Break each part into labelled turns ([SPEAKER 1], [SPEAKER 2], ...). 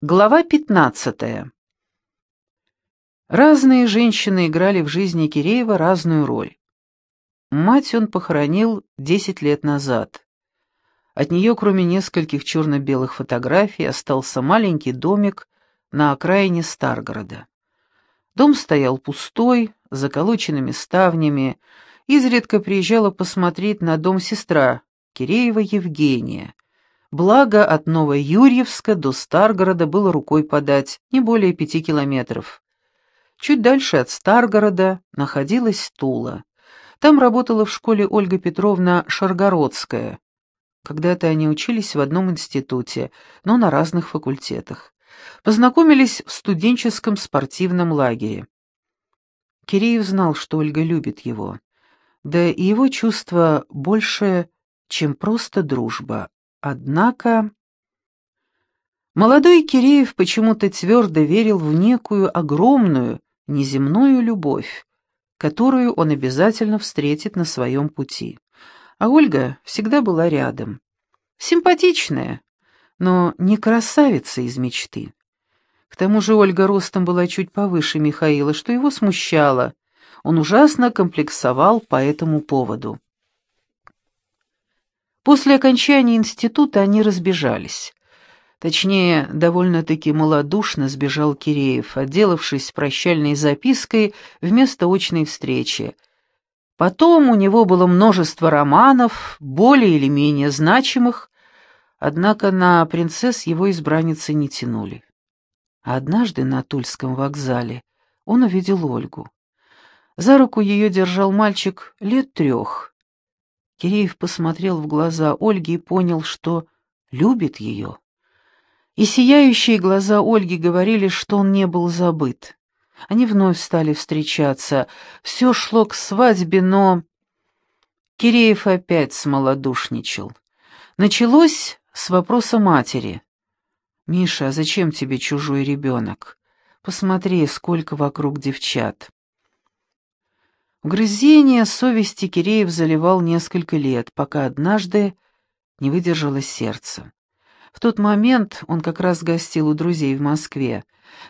[SPEAKER 1] Глава 15. Разные женщины играли в жизни Киреева разную роль. Мать он похоронил 10 лет назад. От нее, кроме нескольких черно-белых фотографий, остался маленький домик на окраине Старгорода. Дом стоял пустой, с заколоченными ставнями. Изредка приезжала посмотреть на дом сестра, Киреева Евгения — Благо, от Новоюрьевска до Старгорода было рукой подать, не более пяти километров. Чуть дальше от Старгорода находилась Тула. Там работала в школе Ольга Петровна Шаргородская. Когда-то они учились в одном институте, но на разных факультетах. Познакомились в студенческом спортивном лагере. Киреев знал, что Ольга любит его. Да и его чувство больше, чем просто дружба, Однако... Молодой Киреев почему-то твердо верил в некую огромную, неземную любовь, которую он обязательно встретит на своем пути. А Ольга всегда была рядом. Симпатичная, но не красавица из мечты. К тому же Ольга ростом была чуть повыше Михаила, что его смущало. Он ужасно комплексовал по этому поводу. После окончания института они разбежались. Точнее, довольно-таки малодушно сбежал Киреев, отделавшись прощальной запиской вместо очной встречи. Потом у него было множество романов, более или менее значимых, однако на принцесс его избранницы не тянули. Однажды на Тульском вокзале он увидел Ольгу. За руку ее держал мальчик лет трех. Киреев посмотрел в глаза Ольги и понял, что любит ее. И сияющие глаза Ольги говорили, что он не был забыт. Они вновь стали встречаться. Все шло к свадьбе, но... Киреев опять смолодушничал. Началось с вопроса матери. «Миша, а зачем тебе чужой ребенок? Посмотри, сколько вокруг девчат». Угрызение совести Киреев заливал несколько лет, пока однажды не выдержало сердце. В тот момент он как раз гостил у друзей в Москве.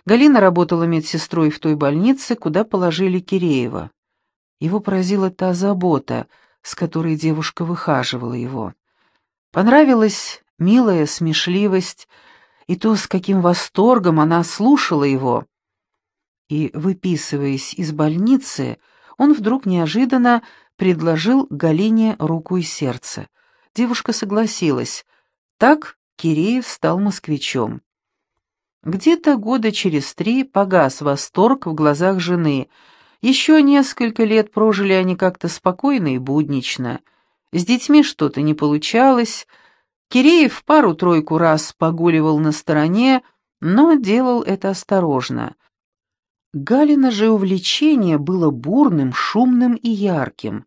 [SPEAKER 1] Галина работала медсестрой в той больнице, куда положили Киреева. Его поразила та забота, с которой девушка выхаживала его. Понравилась милая смешливость и то, с каким восторгом она слушала его. И, выписываясь из больницы, он вдруг неожиданно предложил Галине руку и сердце. Девушка согласилась. Так Киреев стал москвичом. Где-то года через три погас восторг в глазах жены. Еще несколько лет прожили они как-то спокойно и буднично. С детьми что-то не получалось. Киреев пару-тройку раз погуливал на стороне, но делал это осторожно — Галина же увлечение было бурным, шумным и ярким.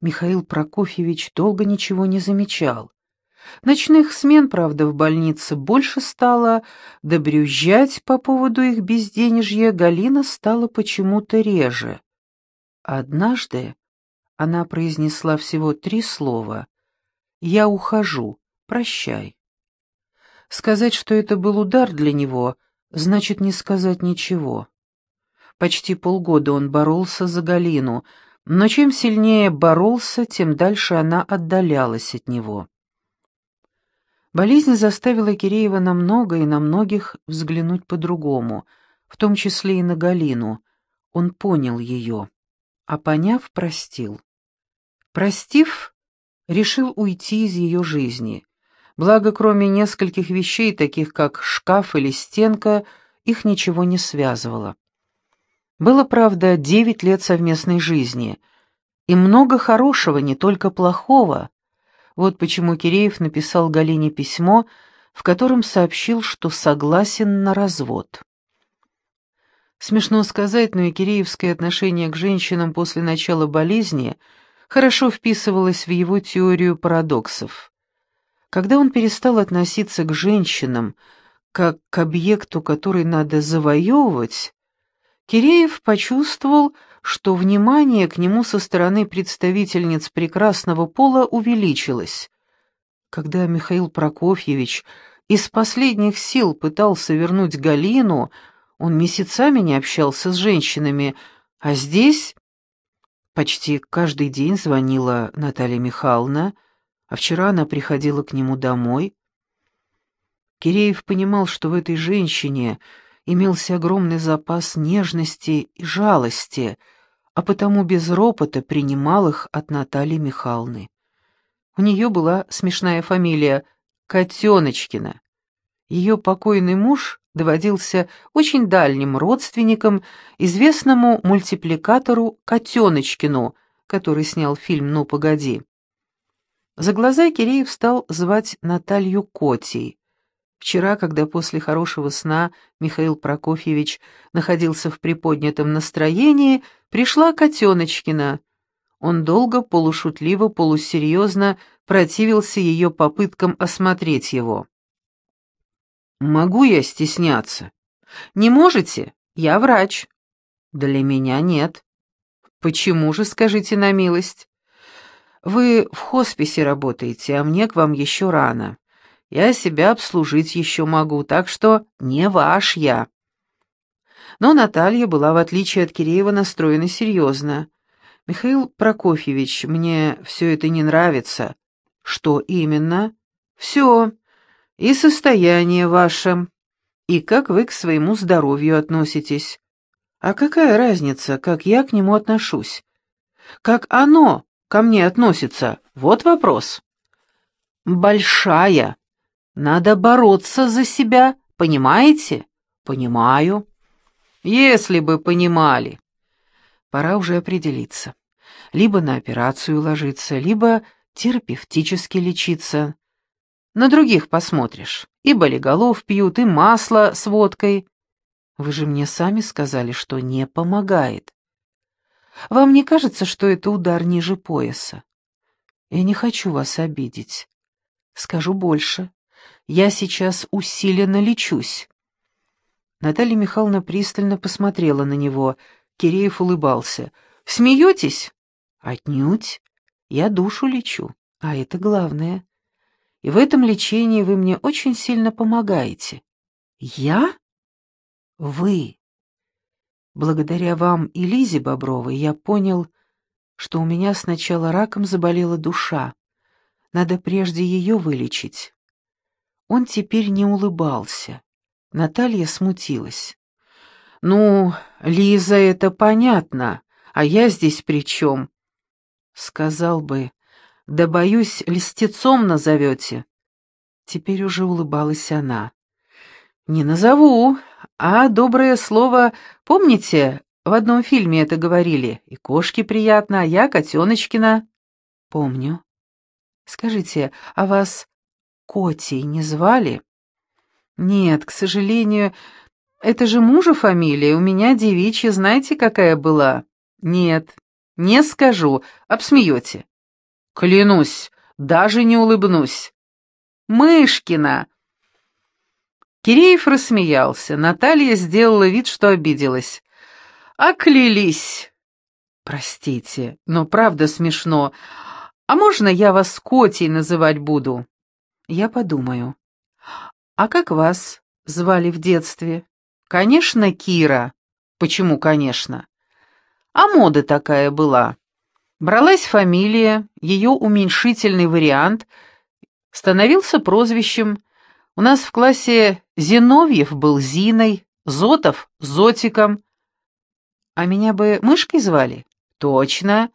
[SPEAKER 1] Михаил Прокофьевич долго ничего не замечал. Ночных смен, правда, в больнице больше стало, да по поводу их безденежья Галина стала почему-то реже. Однажды она произнесла всего три слова «Я ухожу, прощай». Сказать, что это был удар для него, значит не сказать ничего. Почти полгода он боролся за Галину, но чем сильнее боролся, тем дальше она отдалялась от него. Болезнь заставила Киреева на много и на многих взглянуть по-другому, в том числе и на Галину. Он понял ее, а поняв, простил. Простив, решил уйти из ее жизни. Благо, кроме нескольких вещей, таких как шкаф или стенка, их ничего не связывало. Было, правда, девять лет совместной жизни, и много хорошего, не только плохого. Вот почему Киреев написал Галине письмо, в котором сообщил, что согласен на развод. Смешно сказать, но и киреевское отношение к женщинам после начала болезни хорошо вписывалось в его теорию парадоксов. Когда он перестал относиться к женщинам как к объекту, который надо завоевывать, Киреев почувствовал, что внимание к нему со стороны представительниц прекрасного пола увеличилось. Когда Михаил Прокофьевич из последних сил пытался вернуть Галину, он месяцами не общался с женщинами, а здесь почти каждый день звонила Наталья Михайловна, а вчера она приходила к нему домой. Киреев понимал, что в этой женщине имелся огромный запас нежности и жалости, а потому без ропота принимал их от Натальи Михайловны. У нее была смешная фамилия Котеночкина. Ее покойный муж доводился очень дальним родственником известному мультипликатору Котеночкину, который снял фильм «Ну, погоди». За глаза Киреев стал звать Наталью Котей. Вчера, когда после хорошего сна Михаил Прокофьевич находился в приподнятом настроении, пришла Котеночкина. Он долго, полушутливо, полусерьезно противился ее попыткам осмотреть его. «Могу я стесняться?» «Не можете? Я врач». «Для меня нет». «Почему же, скажите на милость?» «Вы в хосписе работаете, а мне к вам еще рано. Я себя обслужить еще могу, так что не ваш я». Но Наталья была, в отличие от Киреева, настроена серьезно. «Михаил Прокофьевич, мне все это не нравится». «Что именно?» «Все и состояние ваше, и как вы к своему здоровью относитесь. А какая разница, как я к нему отношусь? Как оно ко мне относится? Вот вопрос. Большая. Надо бороться за себя, понимаете? Понимаю. Если бы понимали. Пора уже определиться. Либо на операцию ложиться, либо терапевтически лечиться. На других посмотришь. И болиголов пьют, и масло с водкой. Вы же мне сами сказали, что не помогает. Вам не кажется, что это удар ниже пояса? Я не хочу вас обидеть. Скажу больше. Я сейчас усиленно лечусь. Наталья Михайловна пристально посмотрела на него. Киреев улыбался. «Смеетесь?» «Отнюдь. Я душу лечу, а это главное и в этом лечении вы мне очень сильно помогаете. Я? Вы. Благодаря вам и Лизе Бобровой я понял, что у меня сначала раком заболела душа. Надо прежде ее вылечить. Он теперь не улыбался. Наталья смутилась. «Ну, Лиза, это понятно, а я здесь при чем?» Сказал бы, да, боюсь, льстецом назовете. Теперь уже улыбалась она. Не назову, а доброе слово, помните, в одном фильме это говорили. И кошке приятно, а я Котеночкина. Помню. Скажите, а вас Котей не звали? Нет, к сожалению, это же мужа фамилия, у меня девичья, знаете, какая была? Нет, не скажу, обсмеете. Клянусь, даже не улыбнусь. Мышкина!» Киреев рассмеялся. Наталья сделала вид, что обиделась. «Оклялись!» «Простите, но правда смешно. А можно я вас Котей называть буду?» «Я подумаю». «А как вас звали в детстве?» «Конечно, Кира». «Почему, конечно?» «А мода такая была. Бралась фамилия, ее уменьшительный вариант становился прозвищем. У нас в классе Зиновьев был Зиной, Зотов — Зотиком. А меня бы Мышкой звали? Точно.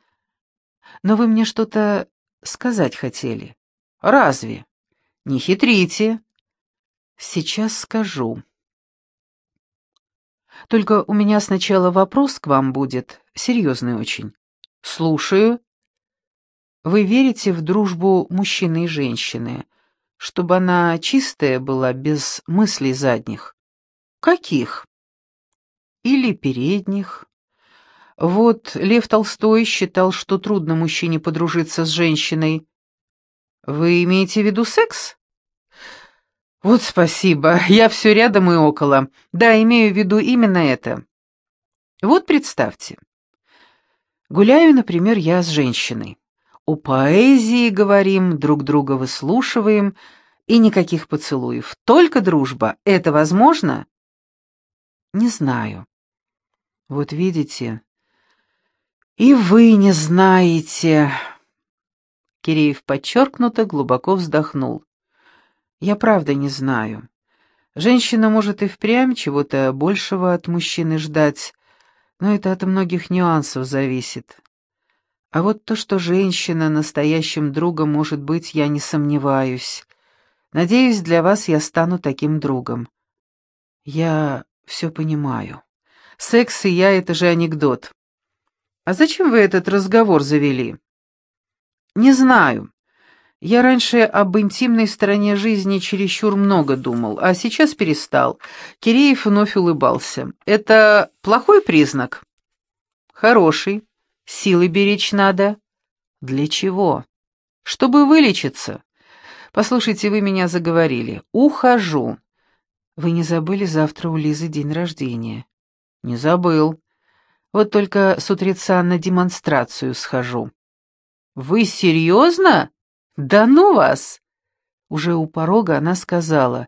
[SPEAKER 1] Но вы мне что-то сказать хотели. Разве? Не хитрите. Сейчас скажу. Только у меня сначала вопрос к вам будет, серьезный очень. «Слушаю». «Вы верите в дружбу мужчины и женщины, чтобы она чистая была, без мыслей задних?» «Каких?» «Или передних?» Вот Лев Толстой считал, что трудно мужчине подружиться с женщиной. Вы имеете в виду секс? Вот спасибо, я все рядом и около. Да, имею в виду именно это. Вот представьте, Гуляю, например, я с женщиной. О поэзии говорим, друг друга выслушиваем, и никаких поцелуев, только дружба. Это возможно? Не знаю. Вот видите, и вы не знаете. Киреев подчеркнуто глубоко вздохнул. Я правда не знаю. Женщина может и впрямь чего-то большего от мужчины ждать, но это от многих нюансов зависит. А вот то, что женщина настоящим другом может быть, я не сомневаюсь. Надеюсь, для вас я стану таким другом. Я все понимаю. Секс и я — это же анекдот. А зачем вы этот разговор завели? Не знаю. Я раньше об интимной стороне жизни чересчур много думал, а сейчас перестал. Киреев вновь улыбался. Это плохой признак? Хороший. Силы беречь надо. Для чего? Чтобы вылечиться. Послушайте, вы меня заговорили. Ухожу. Вы не забыли, завтра у Лизы день рождения? Не забыл. Вот только с утреца на демонстрацию схожу. Вы серьезно? «Да ну вас!» Уже у порога она сказала,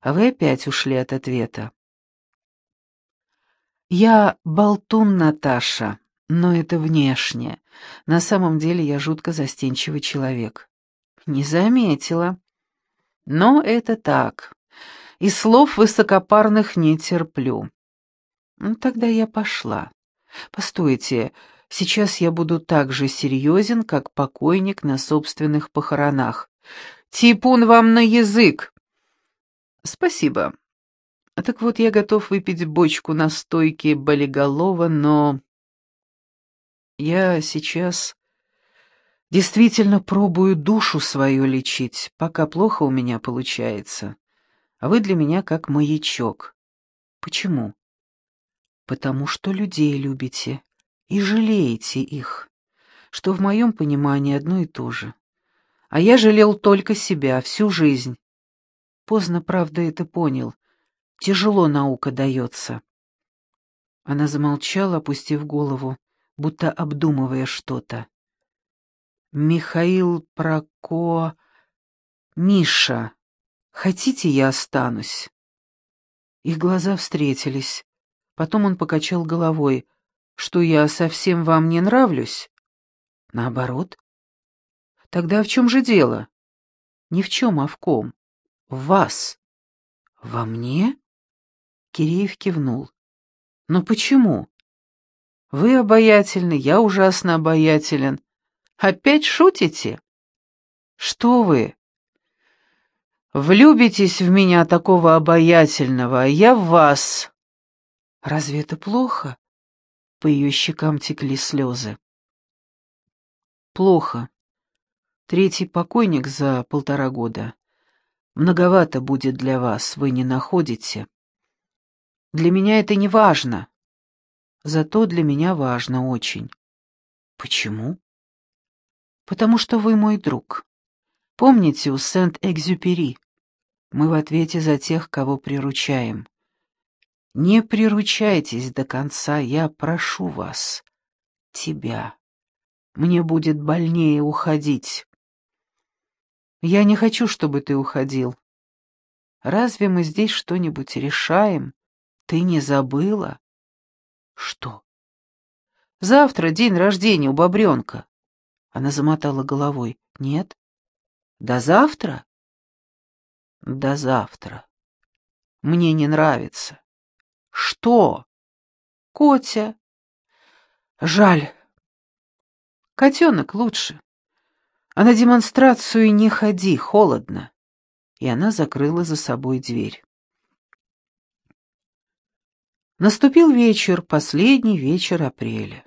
[SPEAKER 1] а вы опять ушли от ответа. «Я болтун, Наташа, но это внешне. На самом деле я жутко застенчивый человек». «Не заметила». «Но это так. И слов высокопарных не терплю». «Ну, тогда я пошла. Постойте, Сейчас я буду так же серьезен, как покойник на собственных похоронах. Типун вам на язык!» «Спасибо. Так вот, я готов выпить бочку настойки болиголова, но... Я сейчас действительно пробую душу свою лечить, пока плохо у меня получается. А вы для меня как маячок. Почему? Потому что людей любите и жалеете их, что в моем понимании одно и то же. А я жалел только себя всю жизнь. Поздно, правда, это понял. Тяжело наука дается. Она замолчала, опустив голову, будто обдумывая что-то. «Михаил Проко... Миша, хотите, я останусь?» Их глаза встретились. Потом он покачал головой — что я совсем вам не нравлюсь? Наоборот. Тогда в чем же дело? Ни в чем, а в ком? В вас. Во мне? Киреев кивнул. Но почему? Вы обаятельны, я ужасно обаятелен. Опять шутите? Что вы? Влюбитесь в меня такого обаятельного, а я в вас. Разве это плохо? По ее щекам текли слезы. Плохо. Третий покойник за полтора года. Многовато будет для вас, вы не находите. Для меня это не важно. Зато для меня важно очень. Почему? Потому что вы мой друг. Помните у Сент-Экзюпери? Мы в ответе за тех, кого приручаем. Не приручайтесь до конца, я прошу вас. Тебя. Мне будет больнее уходить. Я не хочу, чтобы ты уходил. Разве мы здесь что-нибудь решаем? Ты не забыла? Что? Завтра день рождения у бобренка. Она замотала головой. Нет? До завтра? До завтра. Мне не нравится. Что? Котя. Жаль. Котенок лучше. А на демонстрацию не ходи, холодно. И она закрыла за собой дверь. Наступил вечер, последний вечер апреля.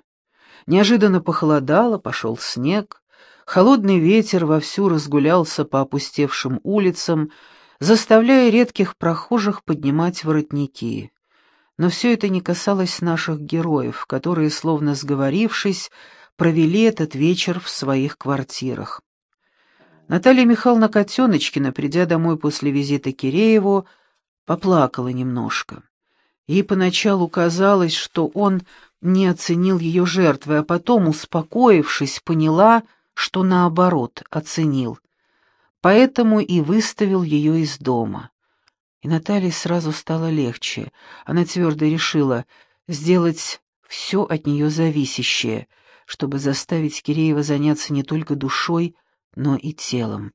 [SPEAKER 1] Неожиданно похолодало, пошел снег. Холодный ветер вовсю разгулялся по опустевшим улицам, заставляя редких прохожих поднимать воротники. Но все это не касалось наших героев, которые, словно сговорившись, провели этот вечер в своих квартирах. Наталья Михайловна Котеночкина, придя домой после визита Кирееву, поплакала немножко. Ей поначалу казалось, что он не оценил ее жертвы, а потом, успокоившись, поняла, что наоборот, оценил. поэтому и выставил ее из дома. И Наталье сразу стало легче. Она твердо решила сделать все от нее зависящее, чтобы заставить Киреева заняться не только душой, но и телом.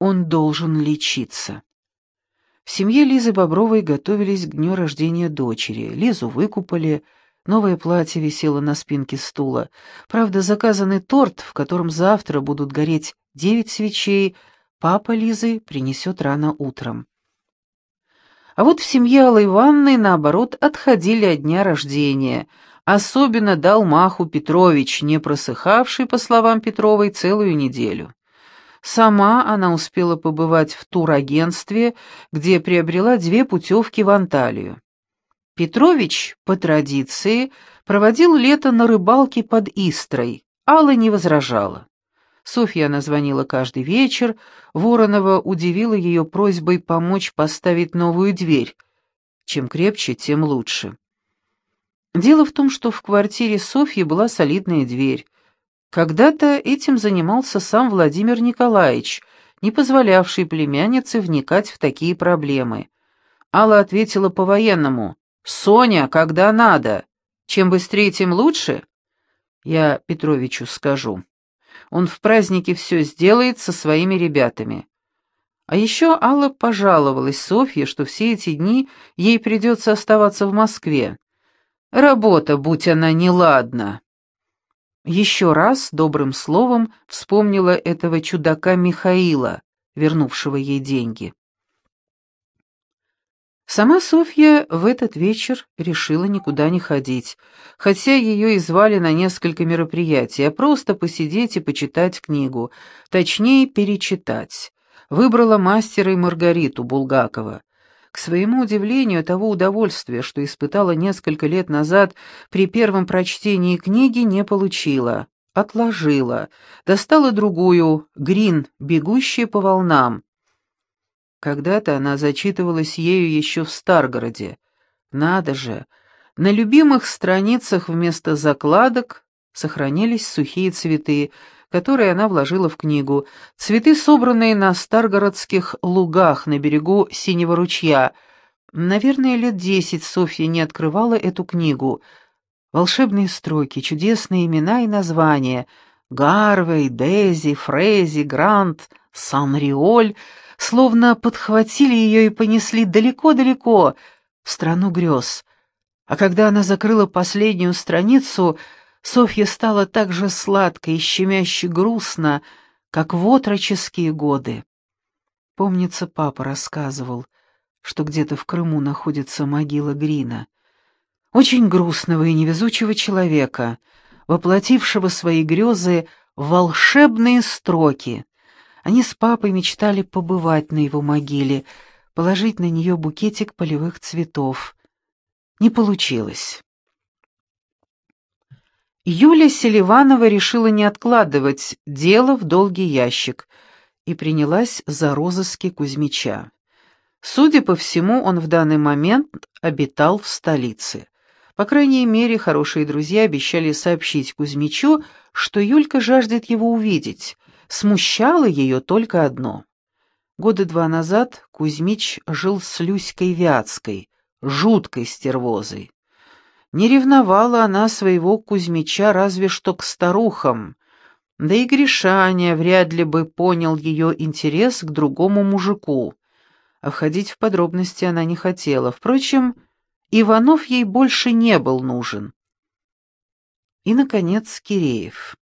[SPEAKER 1] Он должен лечиться. В семье Лизы Бобровой готовились к дню рождения дочери. Лизу выкупали, новое платье висело на спинке стула. Правда, заказанный торт, в котором завтра будут гореть девять свечей, папа Лизы принесет рано утром. А вот в семье Аллы Ивановны, наоборот, отходили от дня рождения. Особенно дал маху Петрович, не просыхавший, по словам Петровой, целую неделю. Сама она успела побывать в турагентстве, где приобрела две путевки в Анталию. Петрович, по традиции, проводил лето на рыбалке под Истрой. Алла не возражала. Софья она звонила каждый вечер, Воронова удивила ее просьбой помочь поставить новую дверь. Чем крепче, тем лучше. Дело в том, что в квартире Софьи была солидная дверь. Когда-то этим занимался сам Владимир Николаевич, не позволявший племяннице вникать в такие проблемы. Алла ответила по-военному. «Соня, когда надо. Чем быстрее, тем лучше?» «Я Петровичу скажу». Он в празднике все сделает со своими ребятами. А еще Алла пожаловалась Софье, что все эти дни ей придется оставаться в Москве. Работа, будь она неладна. Еще раз добрым словом вспомнила этого чудака Михаила, вернувшего ей деньги. Сама Софья в этот вечер решила никуда не ходить, хотя ее и звали на несколько мероприятий, а просто посидеть и почитать книгу, точнее, перечитать. Выбрала мастера и Маргариту Булгакова. К своему удивлению, того удовольствия, что испытала несколько лет назад при первом прочтении книги, не получила. Отложила. Достала другую, «Грин», «Бегущие по волнам». Когда-то она зачитывалась ею еще в Старгороде. Надо же, на любимых страницах вместо закладок сохранились сухие цветы, которые она вложила в книгу. Цветы, собранные на старгородских лугах на берегу Синего ручья. Наверное, лет десять Софья не открывала эту книгу. Волшебные строки, чудесные имена и названия. Гарвей, Дези, Фрези, Грант, Сан-Риоль — словно подхватили ее и понесли далеко-далеко, в страну грез. А когда она закрыла последнюю страницу, Софья стала так же сладко и щемяще грустно, как в отроческие годы. Помнится, папа рассказывал, что где-то в Крыму находится могила Грина. Очень грустного и невезучего человека, воплотившего свои грезы в волшебные строки, они с папой мечтали побывать на его могиле, положить на нее букетик полевых цветов. Не получилось. Юля Селиванова решила не откладывать дело в долгий ящик и принялась за розыски Кузьмича. Судя по всему, он в данный момент обитал в столице. По крайней мере, хорошие друзья обещали сообщить Кузьмичу, что Юлька жаждет его увидеть, Смущало ее только одно. Года два назад Кузьмич жил с Люськой Вятской, жуткой стервозой. Не ревновала она своего Кузьмича разве что к старухам, да и Гришаня вряд ли бы понял ее интерес к другому мужику. А входить в подробности она не хотела. Впрочем, Иванов ей больше не был нужен. И, наконец, Киреев.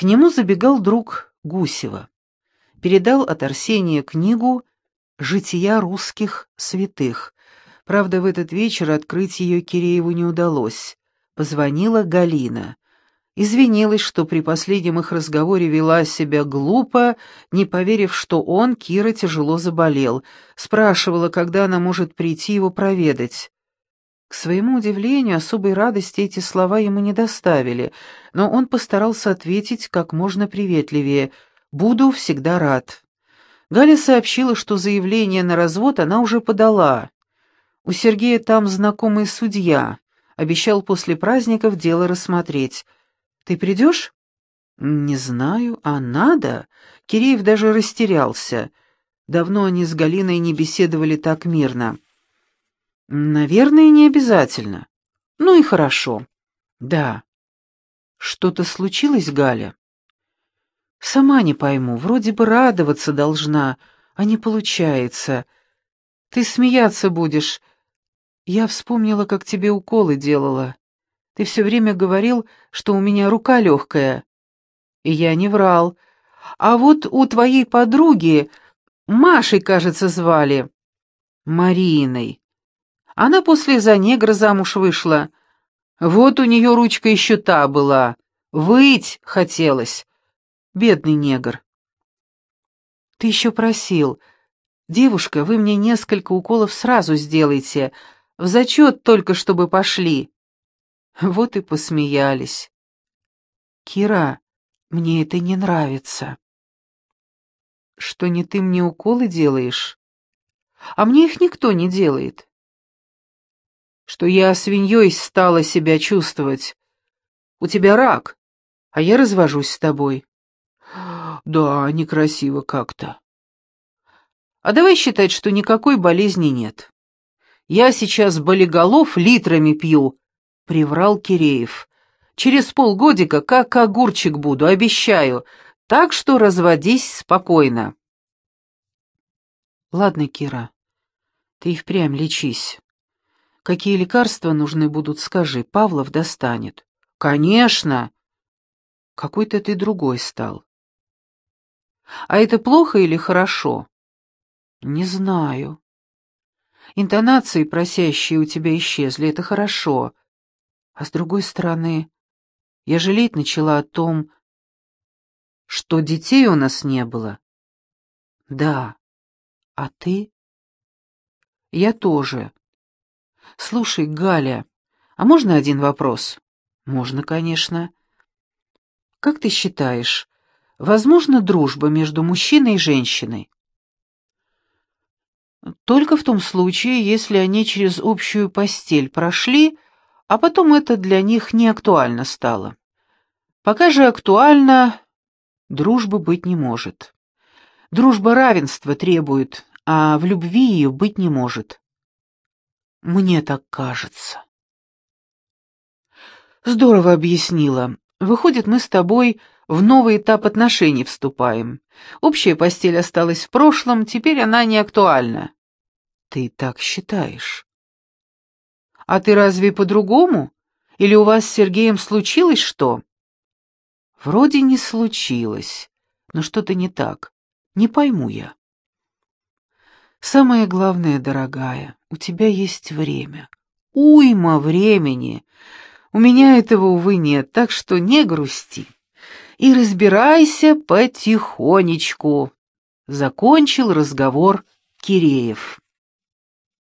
[SPEAKER 1] К нему забегал друг Гусева. Передал от Арсения книгу «Жития русских святых». Правда, в этот вечер открыть ее Кирееву не удалось. Позвонила Галина. Извинилась, что при последнем их разговоре вела себя глупо, не поверив, что он, Кира, тяжело заболел. Спрашивала, когда она может прийти его проведать. К своему удивлению, особой радости эти слова ему не доставили, но он постарался ответить как можно приветливее «Буду всегда рад». Галя сообщила, что заявление на развод она уже подала. У Сергея там знакомый судья, обещал после праздников дело рассмотреть. «Ты придешь?» «Не знаю, а надо?» Киреев даже растерялся. Давно они с Галиной не беседовали так мирно. «Наверное, не обязательно. Ну и хорошо. Да. Что-то случилось, Галя?» «Сама не пойму. Вроде бы радоваться должна, а не получается. Ты смеяться будешь. Я вспомнила, как тебе уколы делала. Ты все время говорил, что у меня рука легкая. И я не врал. А вот у твоей подруги, Машей, кажется, звали. Мариной. Она после за негра замуж вышла. Вот у нее ручка еще та была. Выть хотелось. Бедный негр. Ты еще просил. Девушка, вы мне несколько уколов сразу сделайте. В зачет только, чтобы пошли. Вот и посмеялись. Кира, мне это не нравится. Что не ты мне уколы делаешь? А мне их никто не делает. Что я свиньей стала себя чувствовать. У тебя рак, а я развожусь с тобой. Да, некрасиво как-то. А давай считать, что никакой болезни нет. Я сейчас болиголов литрами пью, — приврал Киреев. Через полгодика как огурчик буду, обещаю, так что разводись спокойно. Ладно, Кира, ты и впрямь лечись. Какие лекарства нужны будут, скажи, Павлов достанет. Конечно. Какой-то ты другой стал. А это плохо или хорошо? Не знаю. Интонации просящие у тебя исчезли, это хорошо. А с другой стороны, я жалеть начала о том, что детей у нас не было. Да. А ты? Я тоже. Слушай, Галя, а можно один вопрос? Можно, конечно. Как ты считаешь, возможна дружба между мужчиной и женщиной? Только в том случае, если они через общую постель прошли, а потом это для них не актуально стало. Пока же актуально, дружбы быть не может. Дружба равенства требует, а в любви ее быть не может. Мне так кажется. Здорово объяснила. Выходит, мы с тобой в новый этап отношений вступаем. Общая постель осталась в прошлом, теперь она не актуальна. Ты так считаешь? А ты разве по-другому? Или у вас с Сергеем случилось что? Вроде не случилось, но что-то не так. Не пойму я. Самое главное, дорогая, у тебя есть время. Уйма времени. У меня этого, увы, нет, так что не грусти. И разбирайся потихонечку. Закончил разговор Киреев.